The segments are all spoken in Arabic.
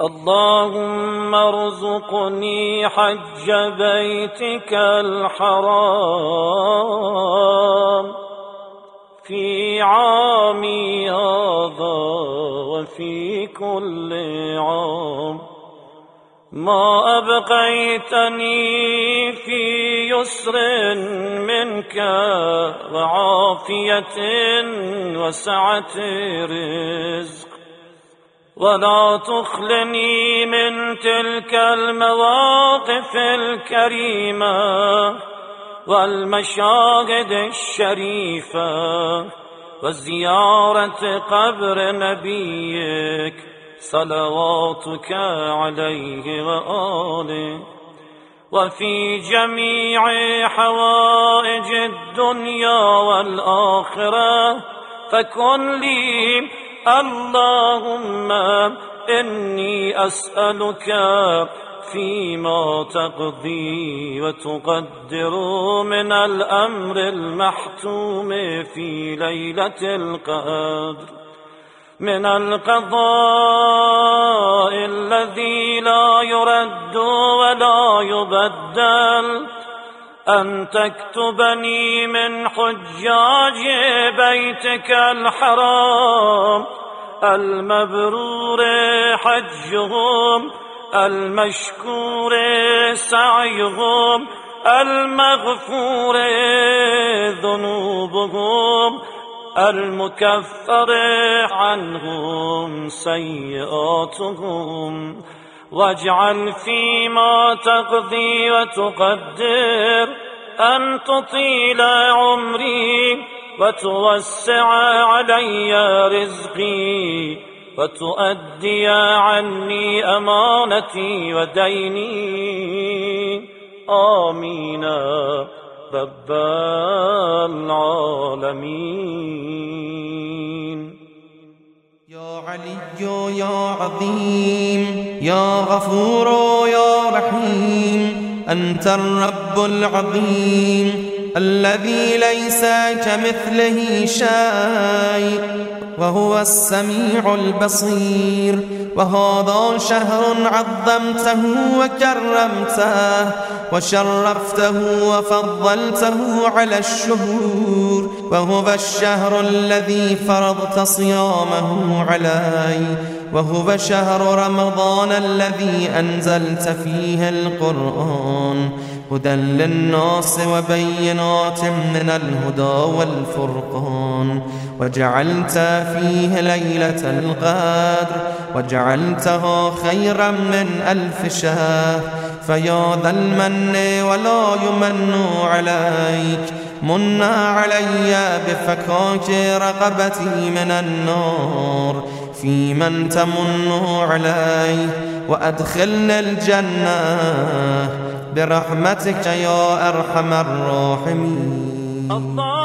اللهم ارزقني حج بيتك الحرام في عامي هذا وفي كل عام. ما أبقيتني في يسر منك وعافية وسعة رزق. ولا تخلني من تلك المواقف الكريمة والمشاهد الشريفة وزيارة قبر نبيك صلواتك عليه وآله. وفي جميع حوائج الدنيا والآخرة فكن لي اللهم إني أسألك فيما تقضي وتقدر من الأمر المحتوم في ليلة القدر من القضاء الذي لا يرد ولا يبدل. أن تكتبني من حجاج بيتك الحرام. المبرور حجهم المشكور سعيهم المغفور ذنوبهم المكفر عنهم سيئاتهم. واجعل فيما تقضي وتقدر. أن تطيل عمري وتوسع علي رزقي وتؤدي عني أمانتي وديني. آمين رب العالمين. يا علي يا عظيم يا غفور يا رحيم أنت الرب العظيم الذي ليس كمثله شيء وهو السميع البصير. وهذا شهر عظمته وكرمته وشرفته وفضلته على الشهور وهو الشهر الذي فرضت صيامه علي وهو شهر رمضان الذي أنزلت فيه القرآن هدى للناس وبينات من الهدى والفرقان وجعلت فيه ليلة القدر وجعلتها خيرا من ألف شهر فيا ذا المن ولا يمن عليك منا علي بفكاك رقبتي من النار في من تمن عليه وأدخلنا الجنة برحمتك يا أرحم الراحمين. أدخل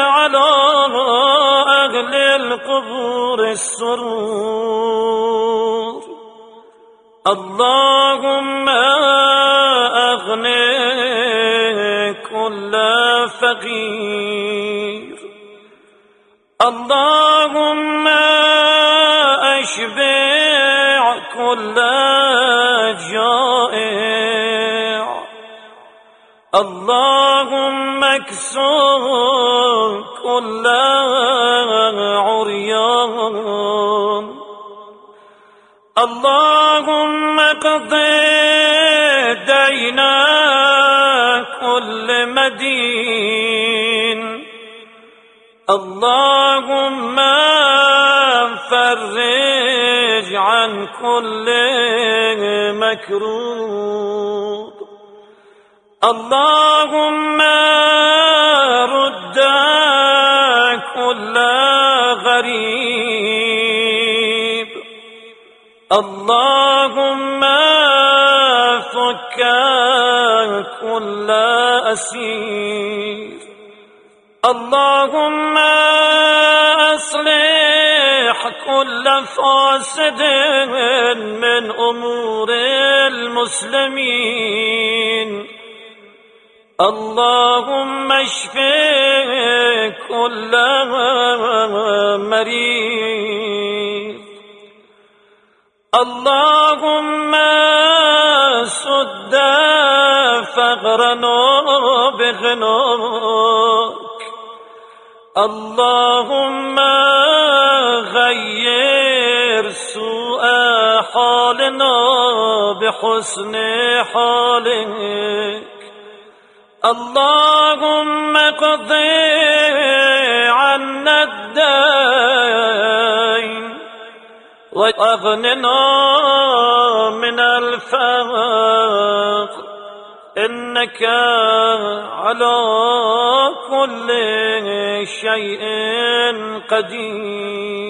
على أهل القبور السرور. اللهم أغني كل فقير. اللهم أشبع كل جائع. اللهم اكسر كل عريان. اللهم اقض دين كل مدين اللهم فرج عن كل مكروب. اللهم اللهم فك كل أسير. اللهم أصلح كل فاسد من أمور المسلمين. اللهم اشف كل مريض. اللهم سد فقرنا بغناك اللهم غير سوء حالنا بحسن حالك. اللهم قض عنا الدين وأغننا من الفقر إنك على كل شيء قدير.